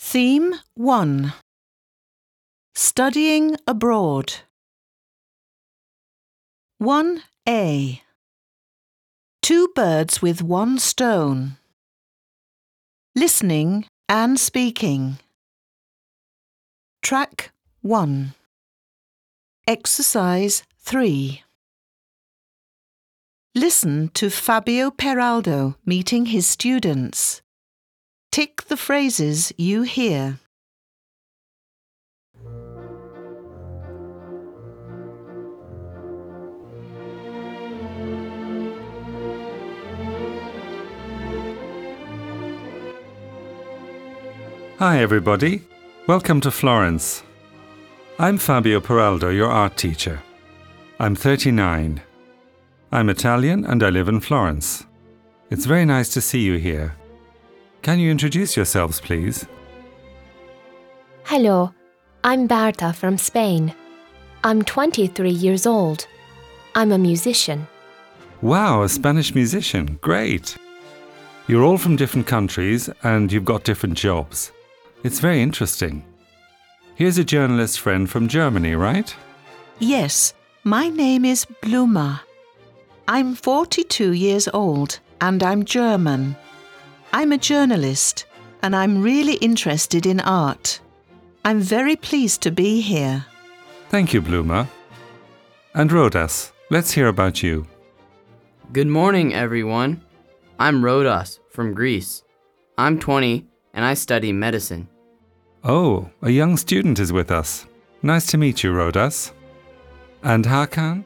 Theme 1 Studying Abroad 1a Two birds with one stone. Listening and speaking. Track 1 Exercise 3 Listen to Fabio Peraldo meeting his students. Tick the phrases you hear. Hi, everybody. Welcome to Florence. I'm Fabio Peraldo, your art teacher. I'm 39. I'm Italian and I live in Florence. It's very nice to see you here. Can you introduce yourselves, please? Hello, I'm Berta from Spain. I'm 23 years old. I'm a musician. Wow, a Spanish musician. Great. You're all from different countries and you've got different jobs. It's very interesting. Here's a journalist friend from Germany, right? Yes, my name is Bluma. I'm 42 years old and I'm German. I'm a journalist and I'm really interested in art. I'm very pleased to be here. Thank you, Bluma. And Rodas, let's hear about you. Good morning, everyone. I'm Rodas from Greece. I'm 20 and I study medicine. Oh, a young student is with us. Nice to meet you, Rodas. And Hakan?